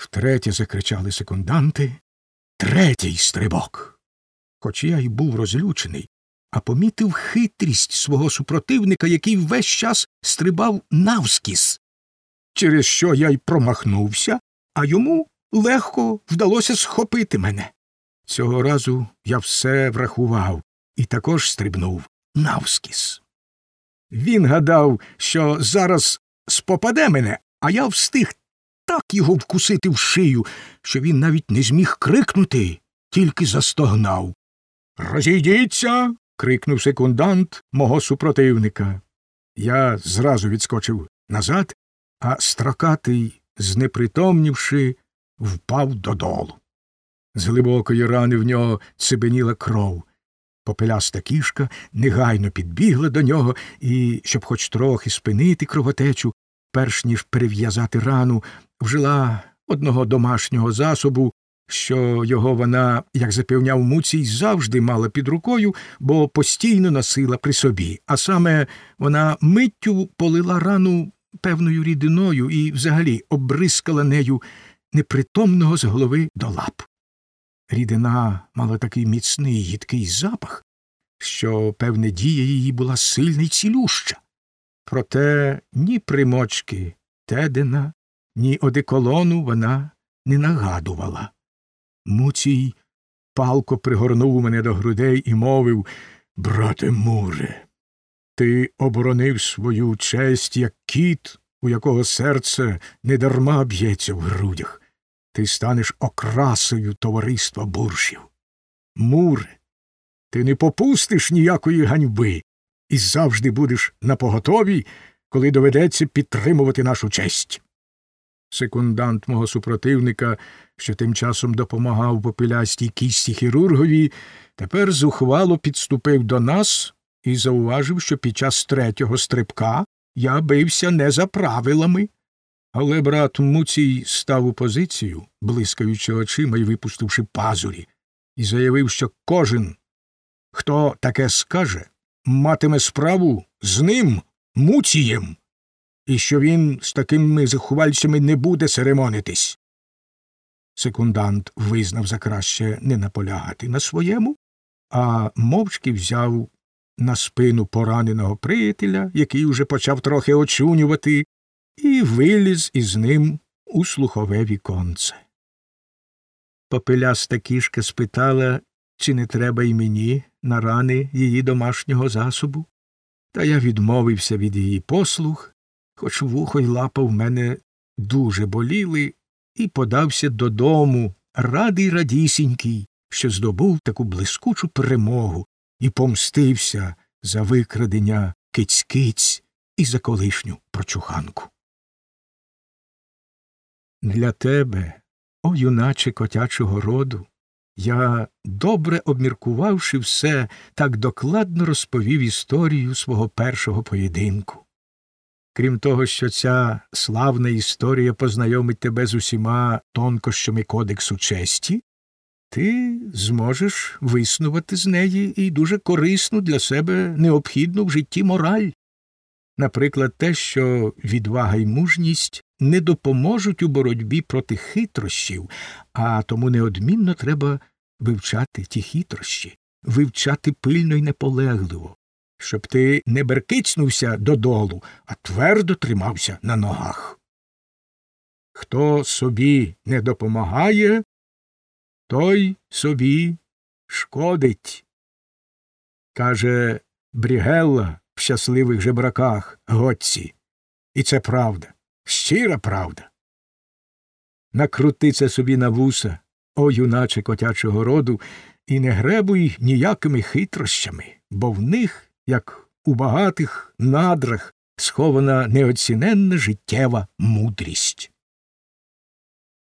Втретє закричали секунданти. Третій стрибок. Хоч я й був розлючений, а помітив хитрість свого супротивника, який весь час стрибав навскіс, через що я й промахнувся, а йому легко вдалося схопити мене. Цього разу я все врахував і також стрибнув навскіс. Він гадав, що зараз спопаде мене, а я встиг так його вкусити в шию, що він навіть не зміг крикнути, тільки застогнав. Розійдіться. крикнув секундант мого супротивника. Я зразу відскочив назад, а строкатий, знепритомнівши, впав додолу. З глибокої рани в нього цибеніла кров. Попеляста кішка негайно підбігла до нього і, щоб хоч трохи спинити кровотечу, перш ніж перев'язати рану, вжила одного домашнього засобу, що його вона, як запевняв Муцій, завжди мала під рукою, бо постійно носила при собі, а саме вона миттю полила рану певною рідиною і взагалі обрискала нею непритомного з голови до лап. Рідина мала такий міцний гідкий запах, що, певне, дія її була сильна й цілюща. Проте ні примочки Тедена, ні одеколону вона не нагадувала. Муцій палко пригорнув мене до грудей і мовив Брате Муре, ти оборонив свою честь, як кіт, у якого серце недарма б'ється в грудях. Ти станеш окрасою товариства буршів. Муре, ти не попустиш ніякої ганьби і завжди будеш напоготові, коли доведеться підтримувати нашу честь. Секундант мого супротивника, що тим часом допомагав попелястій кісті хірургові, тепер зухвало підступив до нас і зауважив, що під час третього стрибка я бився не за правилами. Але брат Муцій став у позицію, блискаючи очима і випустивши пазурі, і заявив, що кожен, хто таке скаже, матиме справу з ним, Муцієм і що він з такими захувальцями не буде церемонитись. Секундант визнав за краще не наполягати на своєму, а мовчки взяв на спину пораненого приятеля, який уже почав трохи очунювати, і виліз із ним у слухове віконце. Попеляста кішка спитала, чи не треба й мені на рани її домашнього засобу, та я відмовився від її послуг хоч вухо й лапа в мене дуже боліли, і подався додому, радий радісінький, що здобув таку блискучу перемогу і помстився за викрадення киць-киць і за колишню прочуханку. Для тебе, о юначе котячого роду, я, добре обміркувавши все, так докладно розповів історію свого першого поєдинку. Крім того, що ця славна історія познайомить тебе з усіма тонкощами Кодексу честі, ти зможеш виснувати з неї і дуже корисну для себе необхідну в житті мораль. Наприклад, те, що відвага й мужність не допоможуть у боротьбі проти хитрощів, а тому неодмінно треба вивчати ті хитрощі, вивчати пильно й наполегливо, щоб ти не беркицнувся додолу, а твердо тримався на ногах. Хто собі не допомагає, той собі шкодить. Каже Брігелла в щасливих жебраках Готці. І це правда, щира правда. Накрути це собі на вуса, о юначе котячого роду, і не гребуй ніякими хитрощами, бо в них як у багатих надрах схована неоціненна життєва мудрість.